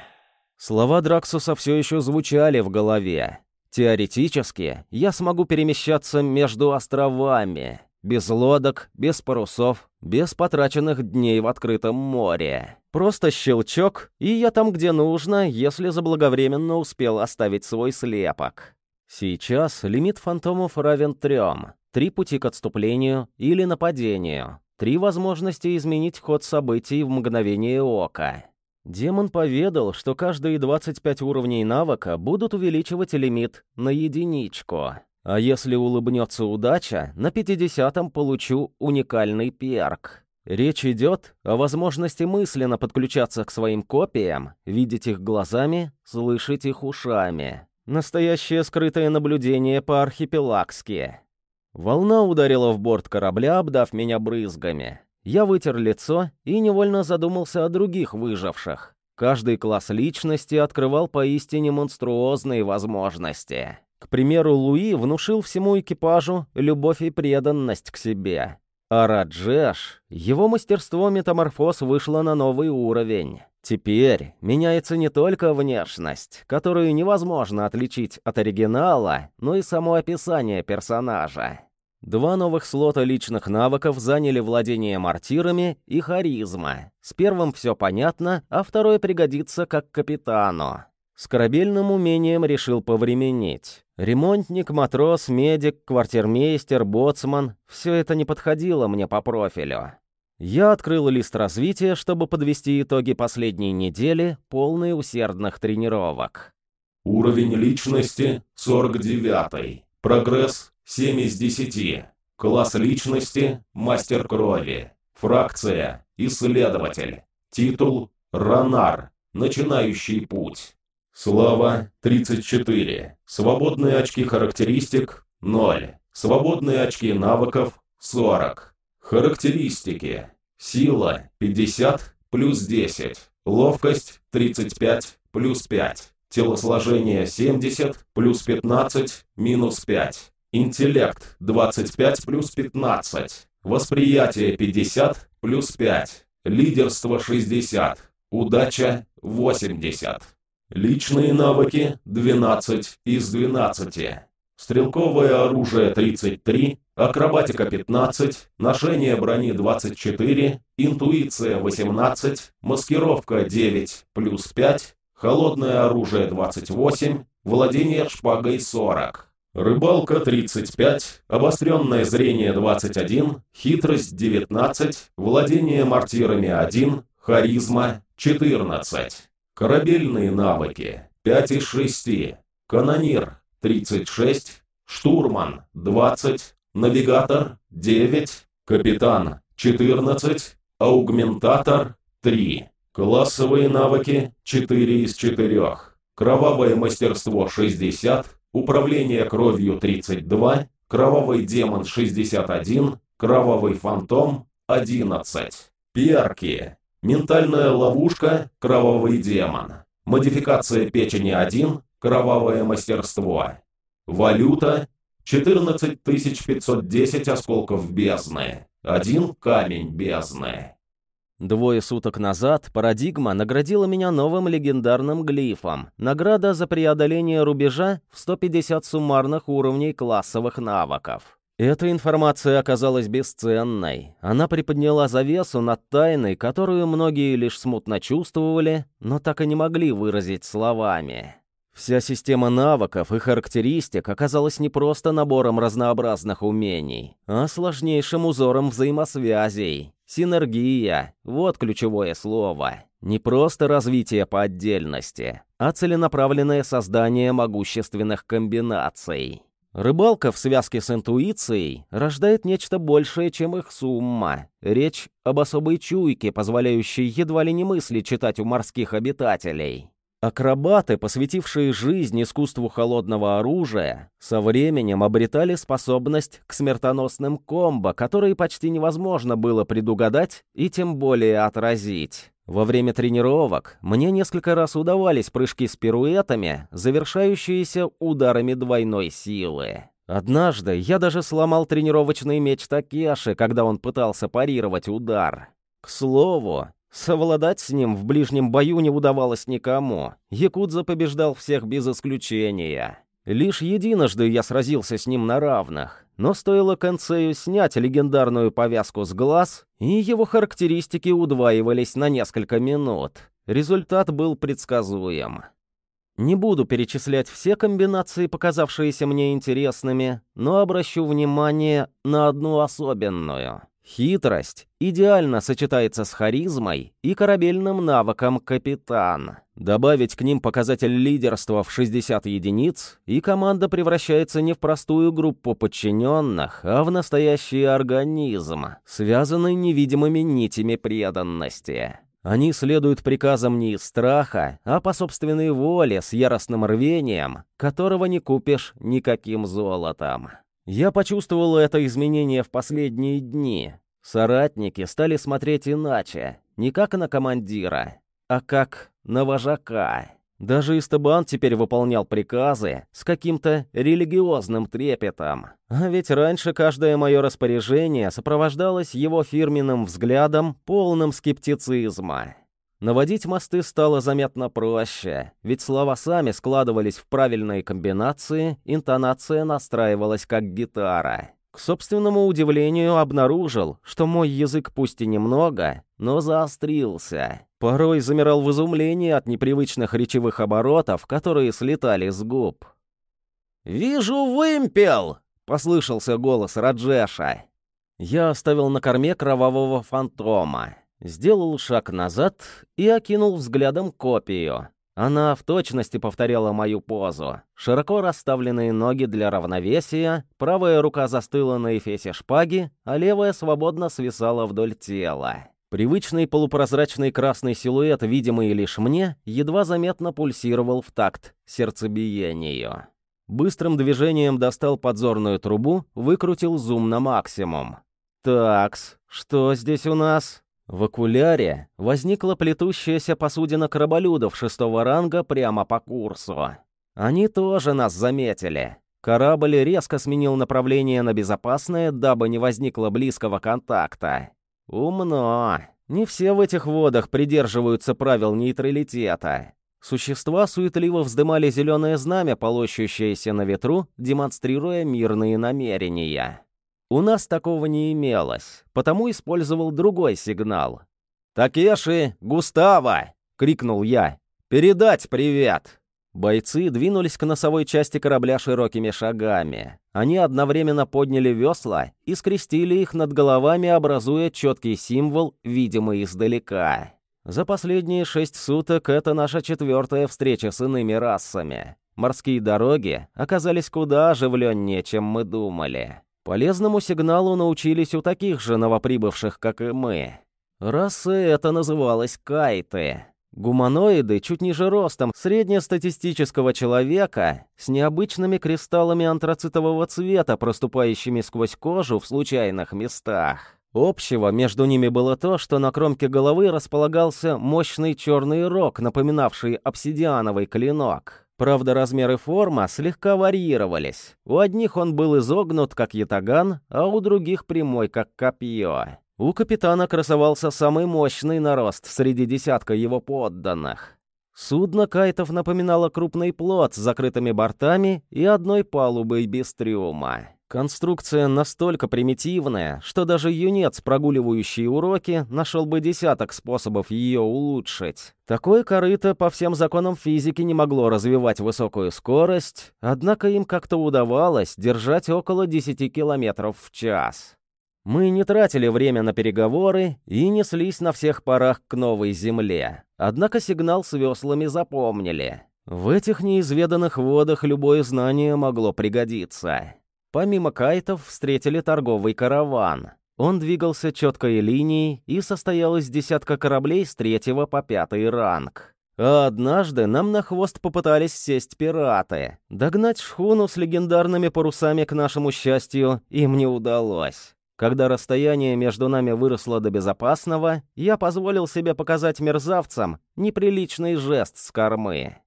Слова Драксуса все еще звучали в голове. Теоретически, я смогу перемещаться между островами. Без лодок, без парусов, без потраченных дней в открытом море. Просто щелчок, и я там, где нужно, если заблаговременно успел оставить свой слепок. Сейчас лимит фантомов равен трем. Три пути к отступлению или нападению. Три возможности изменить ход событий в мгновение ока. Демон поведал, что каждые 25 уровней навыка будут увеличивать лимит на единичку. А если улыбнется удача, на 50-м получу уникальный перк. Речь идет о возможности мысленно подключаться к своим копиям, видеть их глазами, слышать их ушами. Настоящее скрытое наблюдение по-архипелагски. Волна ударила в борт корабля, обдав меня брызгами. Я вытер лицо и невольно задумался о других выживших. Каждый класс личности открывал поистине монструозные возможности. К примеру, Луи внушил всему экипажу любовь и преданность к себе. А Раджеш, его мастерство метаморфоз вышло на новый уровень. Теперь меняется не только внешность, которую невозможно отличить от оригинала, но и само описание персонажа. Два новых слота личных навыков заняли владение мортирами и харизма. С первым все понятно, а второй пригодится как капитану. С корабельным умением решил повременить. Ремонтник, матрос, медик, квартирмейстер, боцман — все это не подходило мне по профилю. Я открыл лист развития, чтобы подвести итоги последней недели, полные усердных тренировок. Уровень личности 49. Прогресс 7 из 10. Класс личности – мастер крови. Фракция – исследователь. Титул – Ранар, начинающий путь. Слава – 34. Свободные очки характеристик – 0. Свободные очки навыков – 40. Характеристики. Сила – 50 плюс 10. Ловкость – 35 плюс 5. Телосложение – 70 плюс 15 минус 5. Интеллект 25 плюс 15. Восприятие 50 плюс 5. Лидерство 60. Удача 80. Личные навыки 12 из 12. Стрелковое оружие 33, акробатика 15, ношение брони 24, интуиция 18, маскировка 9 плюс 5, холодное оружие 28, владение шпагой 40. Рыбалка 35, обостренное зрение 21, хитрость 19, владение мортирами 1, харизма 14. Корабельные навыки. 5 из 6, канонир 36, штурман 20, навигатор 9, капитан 14, аугментатор 3. Классовые навыки 4 из 4. Кровавое мастерство 60, Управление кровью 32, Кровавый демон 61, Кровавый фантом 11. Перки. Ментальная ловушка «Кровавый демон». Модификация печени 1 «Кровавое мастерство». Валюта 14510 осколков бездны. Один камень бездны. Двое суток назад парадигма наградила меня новым легендарным глифом. Награда за преодоление рубежа в 150 суммарных уровней классовых навыков. Эта информация оказалась бесценной. Она приподняла завесу над тайной, которую многие лишь смутно чувствовали, но так и не могли выразить словами. Вся система навыков и характеристик оказалась не просто набором разнообразных умений, а сложнейшим узором взаимосвязей. Синергия — вот ключевое слово. Не просто развитие по отдельности, а целенаправленное создание могущественных комбинаций. Рыбалка в связке с интуицией рождает нечто большее, чем их сумма. Речь об особой чуйке, позволяющей едва ли не мысли читать у морских обитателей. Акробаты, посвятившие жизнь искусству холодного оружия, со временем обретали способность к смертоносным комбо, которые почти невозможно было предугадать и тем более отразить. Во время тренировок мне несколько раз удавались прыжки с пируэтами, завершающиеся ударами двойной силы. Однажды я даже сломал тренировочный меч Такеши, когда он пытался парировать удар. К слову, совладать с ним в ближнем бою не удавалось никому. Якудза побеждал всех без исключения. Лишь единожды я сразился с ним на равных, но стоило Концею снять легендарную повязку с глаз, и его характеристики удваивались на несколько минут. Результат был предсказуем. Не буду перечислять все комбинации, показавшиеся мне интересными, но обращу внимание на одну особенную — Хитрость идеально сочетается с харизмой и корабельным навыком «Капитан». Добавить к ним показатель лидерства в 60 единиц, и команда превращается не в простую группу подчиненных, а в настоящий организм, связанный невидимыми нитями преданности. Они следуют приказам не из страха, а по собственной воле с яростным рвением, которого не купишь никаким золотом. Я почувствовал это изменение в последние дни. Соратники стали смотреть иначе, не как на командира, а как на вожака. Даже Истебан теперь выполнял приказы с каким-то религиозным трепетом. А ведь раньше каждое мое распоряжение сопровождалось его фирменным взглядом, полным скептицизма. Наводить мосты стало заметно проще, ведь слова сами складывались в правильные комбинации, интонация настраивалась как гитара. К собственному удивлению обнаружил, что мой язык пусть и немного, но заострился. Порой замирал в изумлении от непривычных речевых оборотов, которые слетали с губ. «Вижу вымпел!» — послышался голос Раджеша. Я оставил на корме кровавого фантома сделал шаг назад и окинул взглядом копию. Она в точности повторяла мою позу. Широко расставленные ноги для равновесия, правая рука застыла на эфесе шпаги, а левая свободно свисала вдоль тела. Привычный полупрозрачный красный силуэт, видимый лишь мне, едва заметно пульсировал в такт сердцебиению. Быстрым движением достал подзорную трубу, выкрутил зум на максимум. «Такс, что здесь у нас?» В окуляре возникла плетущаяся посудина краболюдов шестого ранга прямо по курсу. Они тоже нас заметили. Корабль резко сменил направление на безопасное, дабы не возникло близкого контакта. Умно. Не все в этих водах придерживаются правил нейтралитета. Существа суетливо вздымали зеленое знамя, полощущееся на ветру, демонстрируя мирные намерения. У нас такого не имелось, потому использовал другой сигнал. «Такеши! Густаво!» — крикнул я. «Передать привет!» Бойцы двинулись к носовой части корабля широкими шагами. Они одновременно подняли весла и скрестили их над головами, образуя четкий символ, видимый издалека. За последние шесть суток это наша четвертая встреча с иными расами. Морские дороги оказались куда оживленнее, чем мы думали. Полезному сигналу научились у таких же новоприбывших, как и мы. Расы это называлось кайты. Гуманоиды чуть ниже ростом среднестатистического человека с необычными кристаллами антрацитового цвета, проступающими сквозь кожу в случайных местах. Общего между ними было то, что на кромке головы располагался мощный черный рог, напоминавший обсидиановый клинок. Правда, размеры форма слегка варьировались. У одних он был изогнут, как ятаган, а у других прямой, как копье. У капитана красовался самый мощный нарост среди десятка его подданных. Судно кайтов напоминало крупный плот с закрытыми бортами и одной палубой без трюма. Конструкция настолько примитивная, что даже юнец, прогуливающий уроки, нашел бы десяток способов ее улучшить. Такое корыто по всем законам физики не могло развивать высокую скорость, однако им как-то удавалось держать около 10 км в час. Мы не тратили время на переговоры и неслись на всех парах к новой земле. Однако сигнал с веслами запомнили. В этих неизведанных водах любое знание могло пригодиться. Помимо кайтов встретили торговый караван. Он двигался четкой линией и состоял из десятка кораблей с третьего по пятый ранг. А однажды нам на хвост попытались сесть пираты. Догнать шхуну с легендарными парусами, к нашему счастью, им не удалось. Когда расстояние между нами выросло до безопасного, я позволил себе показать мерзавцам неприличный жест с кормы.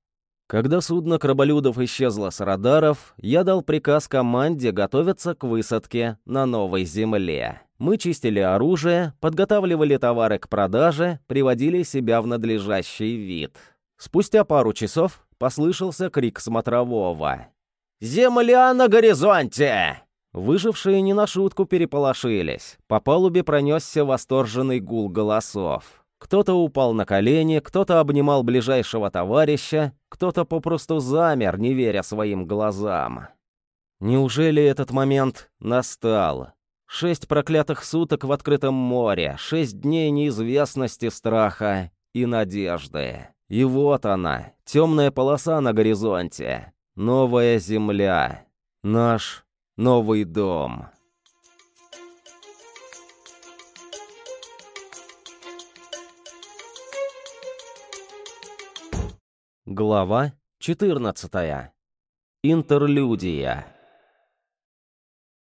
Когда судно краболюдов исчезло с радаров, я дал приказ команде готовиться к высадке на новой земле. Мы чистили оружие, подготавливали товары к продаже, приводили себя в надлежащий вид. Спустя пару часов послышался крик смотрового. «Земля на горизонте!» Выжившие не на шутку переполошились. По палубе пронесся восторженный гул голосов. Кто-то упал на колени, кто-то обнимал ближайшего товарища, кто-то попросту замер, не веря своим глазам. Неужели этот момент настал? Шесть проклятых суток в открытом море, шесть дней неизвестности, страха и надежды. И вот она, темная полоса на горизонте. Новая земля. Наш Новый дом. Глава 14. Интерлюдия.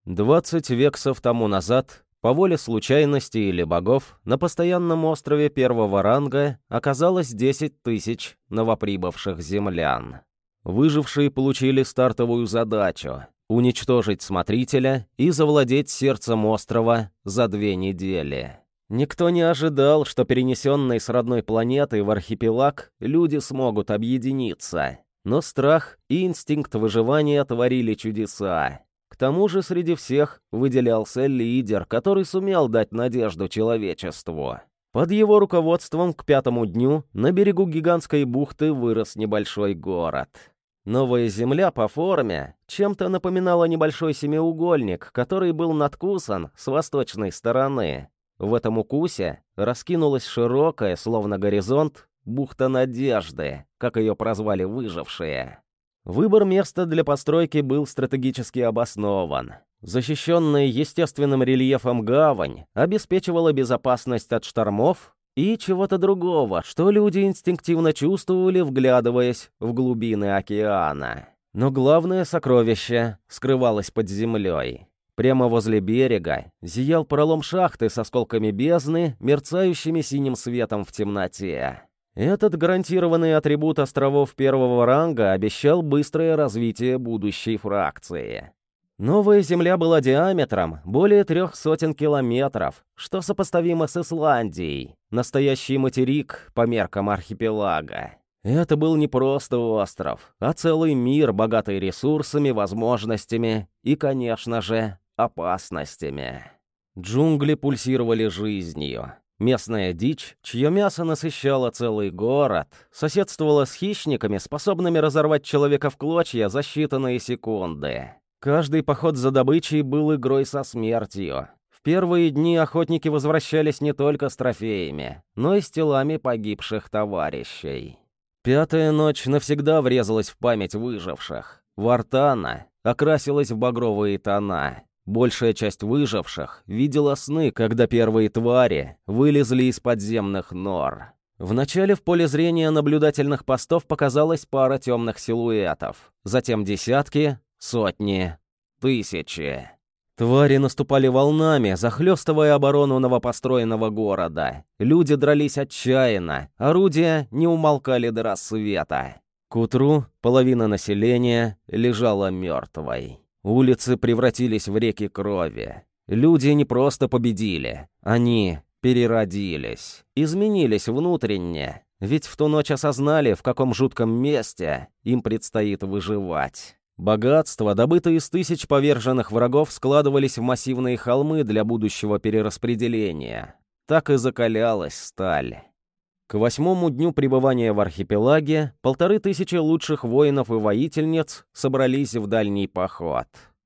20 вексов тому назад, по воле случайности или богов, на постоянном острове первого ранга оказалось 10 тысяч новоприбывших землян. Выжившие получили стартовую задачу уничтожить смотрителя и завладеть сердцем острова за две недели. Никто не ожидал, что перенесенные с родной планеты в архипелаг люди смогут объединиться. Но страх и инстинкт выживания творили чудеса. К тому же среди всех выделялся лидер, который сумел дать надежду человечеству. Под его руководством к пятому дню на берегу гигантской бухты вырос небольшой город. Новая земля по форме чем-то напоминала небольшой семиугольник, который был надкусан с восточной стороны. В этом укусе раскинулась широкая, словно горизонт, бухта надежды, как ее прозвали выжившие. Выбор места для постройки был стратегически обоснован. Защищенная естественным рельефом гавань обеспечивала безопасность от штормов и чего-то другого, что люди инстинктивно чувствовали, вглядываясь в глубины океана. Но главное сокровище скрывалось под землей. Прямо возле берега зиял пролом шахты с осколками бездны, мерцающими синим светом в темноте. Этот гарантированный атрибут островов первого ранга обещал быстрое развитие будущей фракции. Новая Земля была диаметром более трех сотен километров, что сопоставимо с Исландией, настоящий материк по меркам архипелага. Это был не просто остров, а целый мир, богатый ресурсами, возможностями и, конечно же, опасностями. Джунгли пульсировали жизнью. Местная дичь, чье мясо насыщало целый город, соседствовала с хищниками, способными разорвать человека в клочья за считанные секунды. Каждый поход за добычей был игрой со смертью. В первые дни охотники возвращались не только с трофеями, но и с телами погибших товарищей. Пятая ночь навсегда врезалась в память выживших. Вартана окрасилась в багровые тона. Большая часть выживших видела сны, когда первые твари вылезли из подземных нор. Вначале в поле зрения наблюдательных постов показалась пара темных силуэтов, затем десятки, Сотни, тысячи. Твари наступали волнами, захлестывая оборону новопостроенного города. Люди дрались отчаянно, орудия не умолкали до рассвета. К утру половина населения лежала мертвой. Улицы превратились в реки крови. Люди не просто победили, они переродились, изменились внутренне, ведь в ту ночь осознали, в каком жутком месте им предстоит выживать. Богатства, добытые из тысяч поверженных врагов, складывались в массивные холмы для будущего перераспределения. Так и закалялась сталь. К восьмому дню пребывания в архипелаге полторы тысячи лучших воинов и воительниц собрались в дальний поход.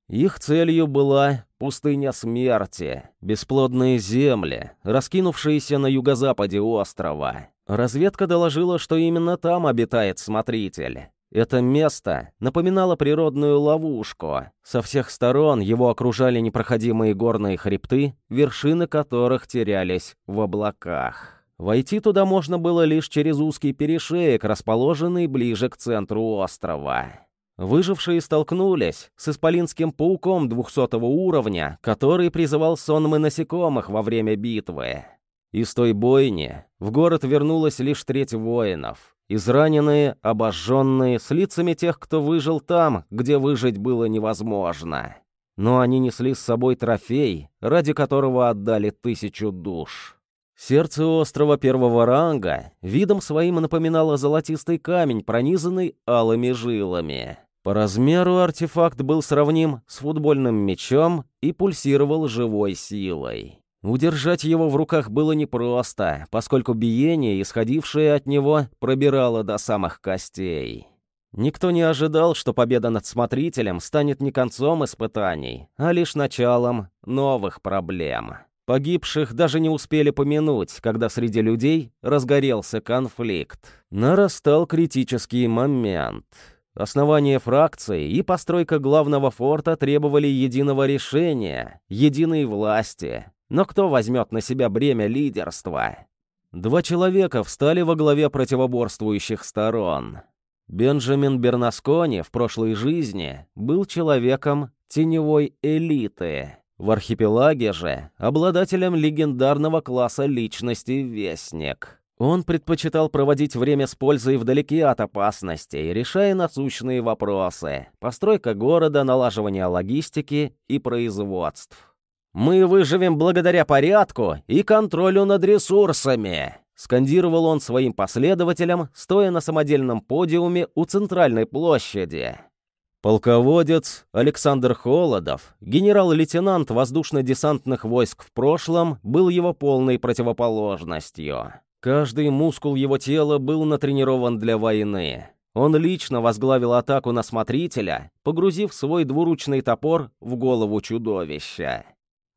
Их целью была пустыня смерти, бесплодные земли, раскинувшиеся на юго-западе острова. Разведка доложила, что именно там обитает смотритель. Это место напоминало природную ловушку. Со всех сторон его окружали непроходимые горные хребты, вершины которых терялись в облаках. Войти туда можно было лишь через узкий перешеек, расположенный ближе к центру острова. Выжившие столкнулись с исполинским пауком двухсотого уровня, который призывал сонмы насекомых во время битвы. Из той бойни в город вернулась лишь треть воинов. Израненные, обожженные, с лицами тех, кто выжил там, где выжить было невозможно. Но они несли с собой трофей, ради которого отдали тысячу душ. Сердце острова первого ранга видом своим напоминало золотистый камень, пронизанный алыми жилами. По размеру артефакт был сравним с футбольным мячом и пульсировал живой силой. Удержать его в руках было непросто, поскольку биение, исходившее от него, пробирало до самых костей. Никто не ожидал, что победа над Смотрителем станет не концом испытаний, а лишь началом новых проблем. Погибших даже не успели помянуть, когда среди людей разгорелся конфликт. Нарастал критический момент. Основание фракции и постройка главного форта требовали единого решения, единой власти, но кто возьмет на себя бремя лидерства? Два человека встали во главе противоборствующих сторон. Бенджамин Бернаскони в прошлой жизни был человеком теневой элиты. В архипелаге же обладателем легендарного класса личности Вестник. Он предпочитал проводить время с пользой вдалеке от опасностей, решая насущные вопросы. Постройка города, налаживание логистики и производств. «Мы выживем благодаря порядку и контролю над ресурсами», скандировал он своим последователям, стоя на самодельном подиуме у центральной площади. Полководец Александр Холодов, генерал-лейтенант воздушно-десантных войск в прошлом, был его полной противоположностью. Каждый мускул его тела был натренирован для войны. Он лично возглавил атаку на смотрителя, погрузив свой двуручный топор в голову чудовища.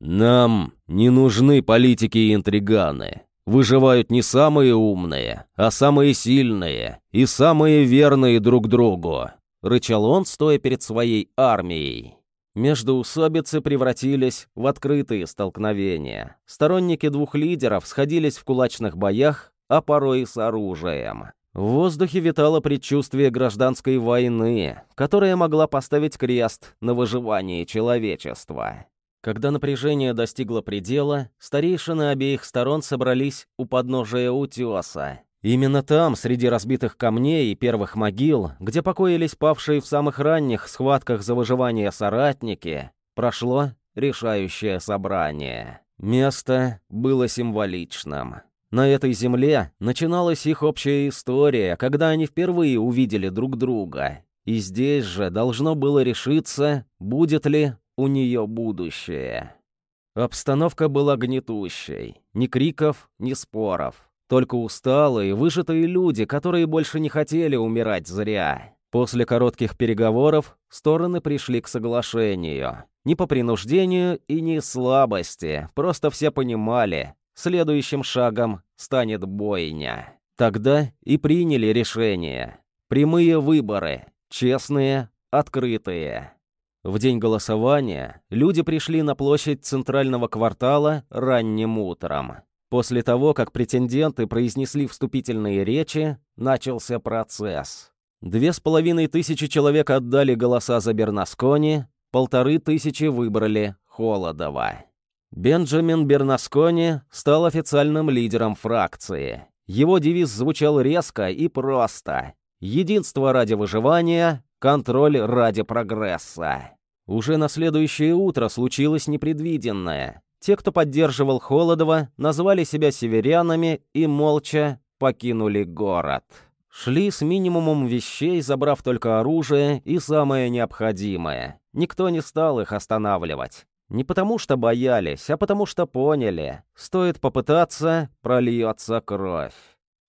Нам не нужны политики и интриганы. Выживают не самые умные, а самые сильные и самые верные друг другу», — рычал он, стоя перед своей армией. Междоусобицы превратились в открытые столкновения. Сторонники двух лидеров сходились в кулачных боях, а порой и с оружием. В воздухе витало предчувствие гражданской войны, которая могла поставить крест на выживании человечества. Когда напряжение достигло предела, старейшины обеих сторон собрались у подножия утеса. Именно там, среди разбитых камней и первых могил, где покоились павшие в самых ранних схватках за выживание соратники, прошло решающее собрание. Место было символичным. На этой земле начиналась их общая история, когда они впервые увидели друг друга. И здесь же должно было решиться, будет ли у нее будущее. Обстановка была гнетущей. Ни криков, ни споров. Только усталые, выжатые люди, которые больше не хотели умирать зря. После коротких переговоров стороны пришли к соглашению. Не по принуждению и не слабости, просто все понимали, следующим шагом станет бойня. Тогда и приняли решение. Прямые выборы, честные, открытые. В день голосования люди пришли на площадь центрального квартала ранним утром. После того, как претенденты произнесли вступительные речи, начался процесс. Две с половиной тысячи человек отдали голоса за Бернаскони, полторы тысячи выбрали Холодова. Бенджамин Бернаскони стал официальным лидером фракции. Его девиз звучал резко и просто. «Единство ради выживания, контроль ради прогресса». Уже на следующее утро случилось непредвиденное. Те, кто поддерживал Холодова, назвали себя северянами и молча покинули город. Шли с минимумом вещей, забрав только оружие и самое необходимое. Никто не стал их останавливать. Не потому что боялись, а потому что поняли. Стоит попытаться, прольется кровь.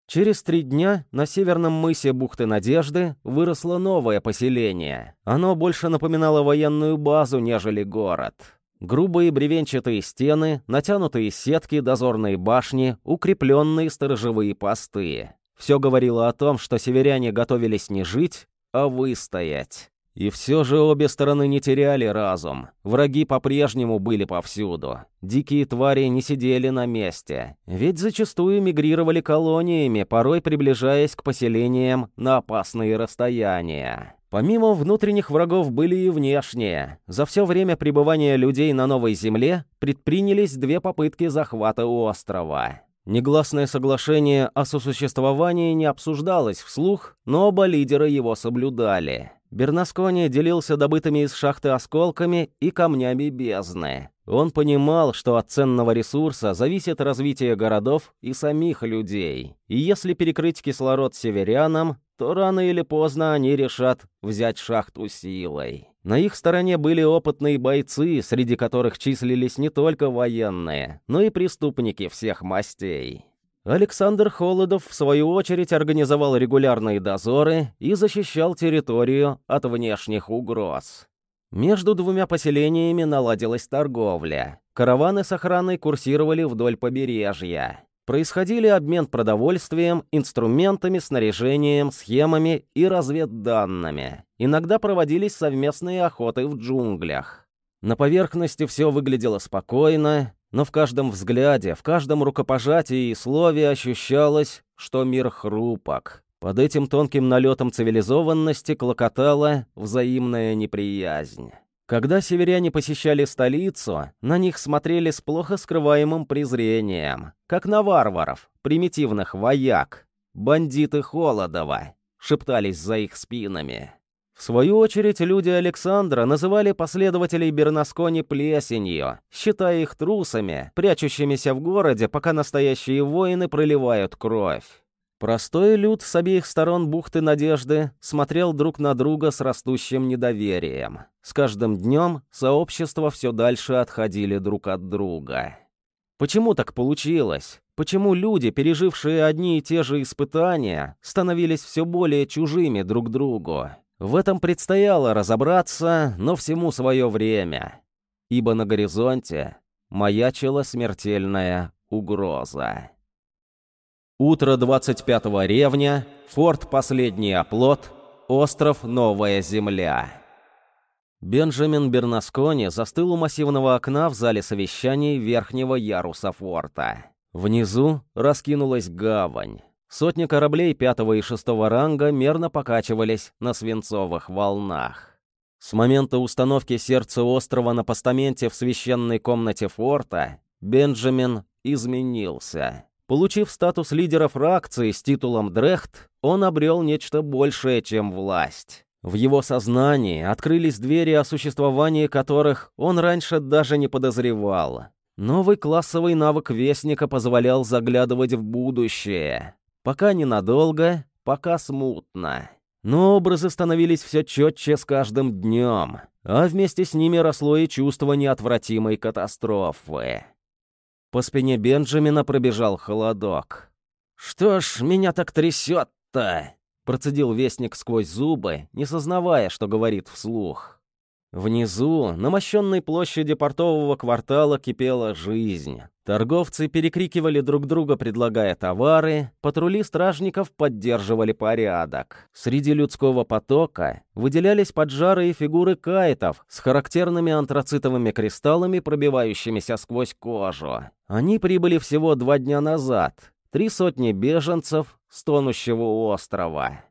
Через три дня на северном мысе бухты Надежды выросло новое поселение. Оно больше напоминало военную базу, нежели город. Грубые бревенчатые стены, натянутые сетки, дозорные башни, укрепленные сторожевые посты. Все говорило о том, что северяне готовились не жить, а выстоять. И все же обе стороны не теряли разум. Враги по-прежнему были повсюду. Дикие твари не сидели на месте. Ведь зачастую мигрировали колониями, порой приближаясь к поселениям на опасные расстояния. Помимо внутренних врагов были и внешние. За все время пребывания людей на Новой Земле предпринялись две попытки захвата острова. Негласное соглашение о сосуществовании не обсуждалось вслух, но оба лидера его соблюдали. Бернаскони делился добытыми из шахты осколками и камнями бездны. Он понимал, что от ценного ресурса зависит развитие городов и самих людей. И если перекрыть кислород северянам, то рано или поздно они решат взять шахту силой. На их стороне были опытные бойцы, среди которых числились не только военные, но и преступники всех мастей. Александр Холодов, в свою очередь, организовал регулярные дозоры и защищал территорию от внешних угроз. Между двумя поселениями наладилась торговля. Караваны с охраной курсировали вдоль побережья. Происходили обмен продовольствием, инструментами, снаряжением, схемами и разведданными. Иногда проводились совместные охоты в джунглях. На поверхности все выглядело спокойно, но в каждом взгляде, в каждом рукопожатии и слове ощущалось, что мир хрупок. Под этим тонким налетом цивилизованности клокотала взаимная неприязнь. Когда северяне посещали столицу, на них смотрели с плохо скрываемым презрением, как на варваров, примитивных вояк. «Бандиты Холодова», — шептались за их спинами. В свою очередь, люди Александра называли последователей Бернаскони плесенью, считая их трусами, прячущимися в городе, пока настоящие воины проливают кровь. Простой люд с обеих сторон бухты Надежды смотрел друг на друга с растущим недоверием. С каждым днем сообщества все дальше отходили друг от друга. Почему так получилось? Почему люди, пережившие одни и те же испытания, становились все более чужими друг другу? В этом предстояло разобраться, но всему свое время, ибо на горизонте маячила смертельная угроза. Утро 25-го ревня, форт «Последний оплот», остров Новая Земля. Бенджамин Бернаскони застыл у массивного окна в зале совещаний верхнего яруса форта. Внизу раскинулась гавань. Сотни кораблей пятого и шестого ранга мерно покачивались на свинцовых волнах. С момента установки сердца острова на постаменте в священной комнате форта Бенджамин изменился. Получив статус лидера фракции с титулом Дрехт, он обрел нечто большее, чем власть. В его сознании открылись двери, о существовании которых он раньше даже не подозревал. Новый классовый навык Вестника позволял заглядывать в будущее. Пока ненадолго, пока смутно. Но образы становились все четче с каждым днем, а вместе с ними росло и чувство неотвратимой катастрофы. По спине Бенджамина пробежал холодок. «Что ж, меня так трясет-то?» Процедил вестник сквозь зубы, не сознавая, что говорит вслух. Внизу, на мощенной площади портового квартала, кипела жизнь. Торговцы перекрикивали друг друга, предлагая товары, патрули стражников поддерживали порядок. Среди людского потока выделялись поджарые фигуры кайтов с характерными антрацитовыми кристаллами, пробивающимися сквозь кожу. Они прибыли всего два дня назад. Три сотни беженцев с тонущего острова.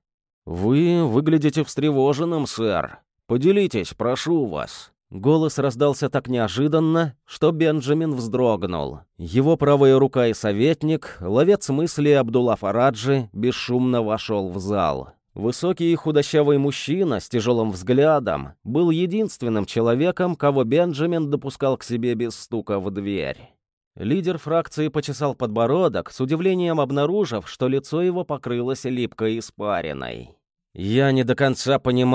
«Вы выглядите встревоженным, сэр», «Поделитесь, прошу вас». Голос раздался так неожиданно, что Бенджамин вздрогнул. Его правая рука и советник, ловец мысли Абдулла Фараджи, бесшумно вошел в зал. Высокий и худощавый мужчина с тяжелым взглядом был единственным человеком, кого Бенджамин допускал к себе без стука в дверь. Лидер фракции почесал подбородок, с удивлением обнаружив, что лицо его покрылось липкой испариной. «Я не до конца понимаю,